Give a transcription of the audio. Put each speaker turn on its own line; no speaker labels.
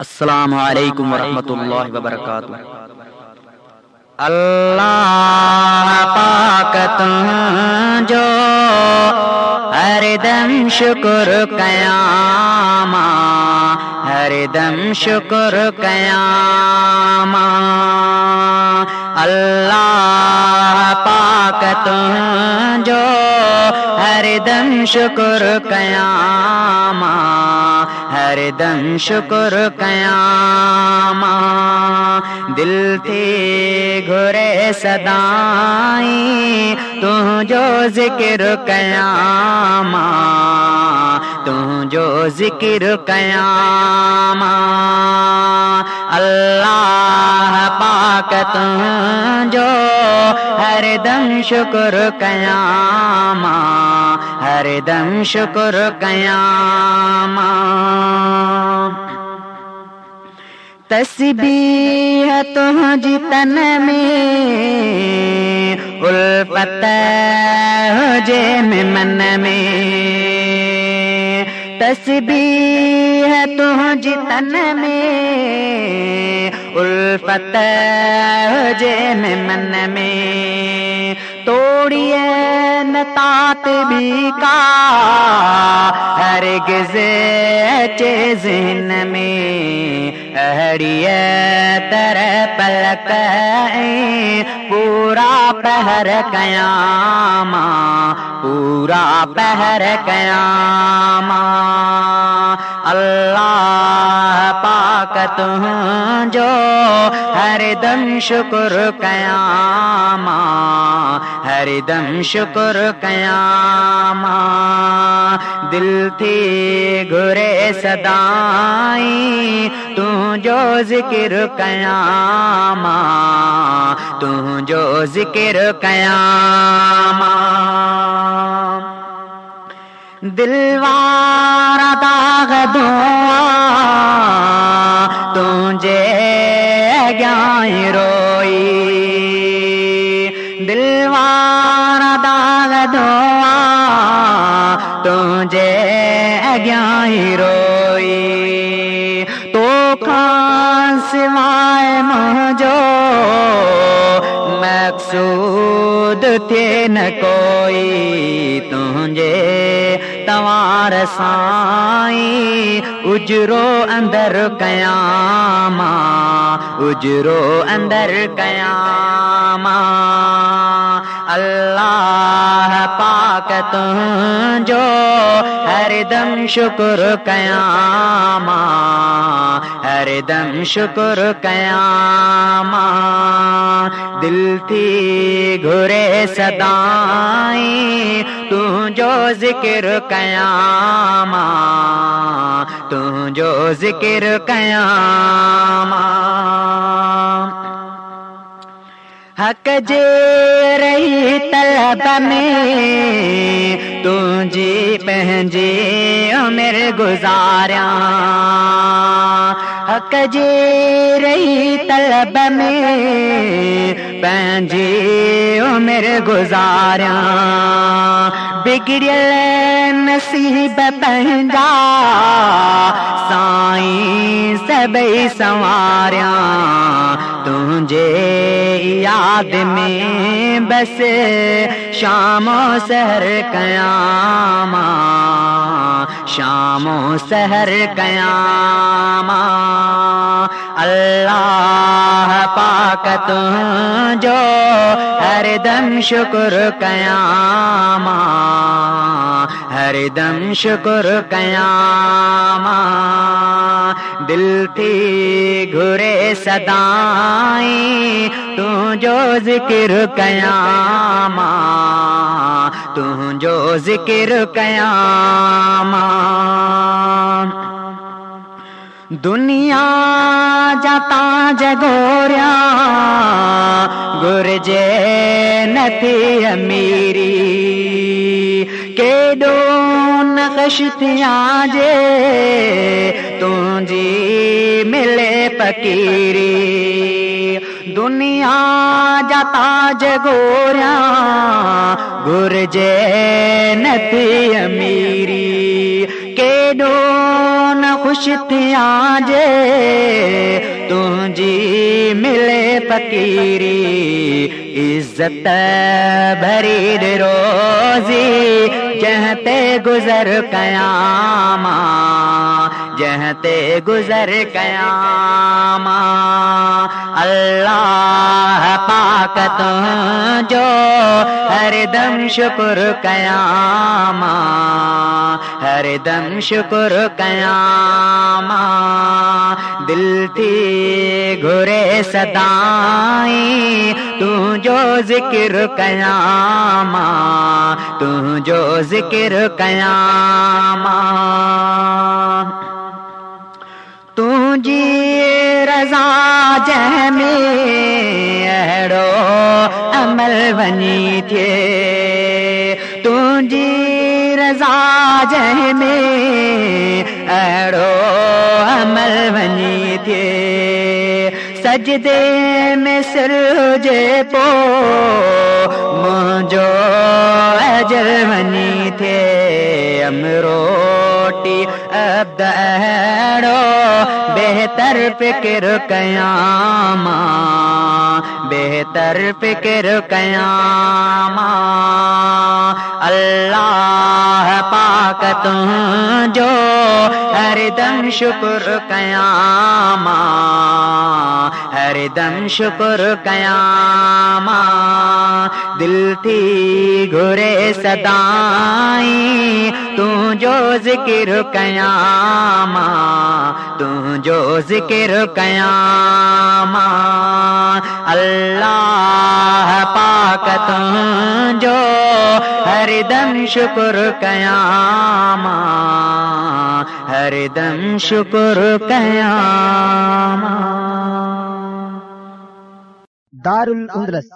السلام علیکم ورحمۃ اللہ وبرکاتہ۔ اللہ پاکت جو ہر دم شکر قیام ہر دم شکر قیام اللہ پاکت جو ہر دم شکر قیام ہر دم شکر قیام دل تھی گھرے صدائی تو جو ذکر قیام تو جو ذکر قیام اللہ پاکت جو ہر دم شکر قیام ہر دم شکر قیام۔ تسبیح تم جتن میں، الفت جے میں من میں۔ تسبیح تم جتن میں، الفت جے میں من میں۔ توڑیے تات بھی کا۔ ہر گز ذہن میں ہری تر پلک پورا پہر قیام پورا پہر قیام اللہ پاکت جو ہر دم شکر قیام ہر دم شکر قیام دل تھی گھرے صدائی تو جو ذکر قیام تو جو ذکر قیام دلوار داغ دعا، تجھے گائیں روئی۔ دلوار داغ دعا، تجھے گائیں روئی۔ تو کان سوائے مجھو مقصود تھے نہ کوئی۔ تجھے توار سائیں اجرو اندر قیام اجرو اندر قیام اللہ پاکت جو ہر دم شکر قیام ہر دم شکر قیام دل تھی گھرے صدائی تو جو ذکر قیام تو جو ذکر قیام حق جے رہی طلب میں تجھے جی پہنجے عمر گزاریا حق جے رہی طلب میں پہنجے عمر گزاریا بگڑل نصیب پہنجا سائیں سبئی سواریا تجھے یاد میں بس شام و سہر قیام شام و سہر قیام پاکت جو ہر دم شکر قیام ہر دم شکر قیام دل تھی گھرے صدائی تو جو ذکر قیام تو جو ذکر قیام دنیا جاتا جگوریا، گرجے نتی امیری۔ کے ڈون خشتیاں جے تجھی ملے پکیری دنیا جاتا جگوریا، گرجے نتی امیری۔ کے آج تجھی ملے فقیری عزت بھری روزی جہتے گزر قیام جہتے گزر قیام اللہ پاک جو ہر دم شکر قیام ہر دم شکر قیام دل تھی گھرے سدائی تو جو ذکر قیام تو جو ذکر قیام تجھی رضا عمل بنی تھے سجدے میں سر پو۔ مجھو اجر بنی تھے امروٹی اب دہڑو۔ بہتر فکر قیام بہتر فکر قیام اللہ پاک تم جو ہر دم شکر قیام ہر دم شکر قیام دل تھی گھرے سدائی تو جو ذکر قیام تو جو ذکر قیام اللہ پاک تم جو ہر دم شکر قیام ہر دم شکر قیام
دار الاندلس